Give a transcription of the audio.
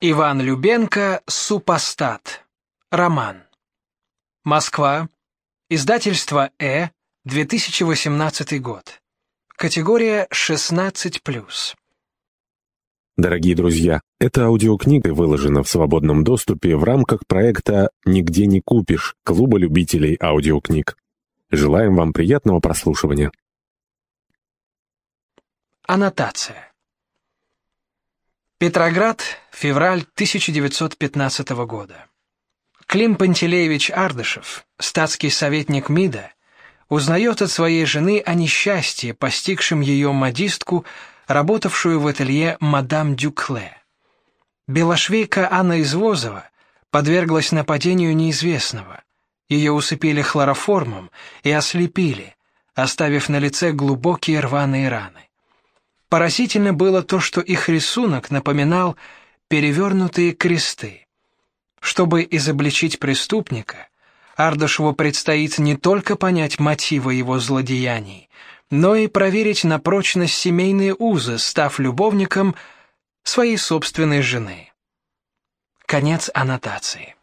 Иван Любенко «Супостат». Роман. Москва. Издательство «Э», 2018 год. Категория 16+. Дорогие друзья, эта аудиокнига выложена в свободном доступе в рамках проекта «Нигде не купишь» Клуба любителей аудиокниг. Желаем вам приятного прослушивания. Аннотация. Петроград, февраль 1915 года. Клим Пантелеевич Ардышев, статский советник МИДа, узнает от своей жены о несчастье, постигшем ее модистку, работавшую в ателье мадам Дюкле. Белошвейка Анна Извозова подверглась нападению неизвестного. Ее усыпили хлороформом и ослепили, оставив на лице глубокие рваные раны. Поразительно было то, что их рисунок напоминал перевернутые кресты. Чтобы изобличить преступника, Ардашеву предстоит не только понять мотивы его злодеяний, но и проверить на прочность семейные узы, став любовником своей собственной жены. Конец аннотации.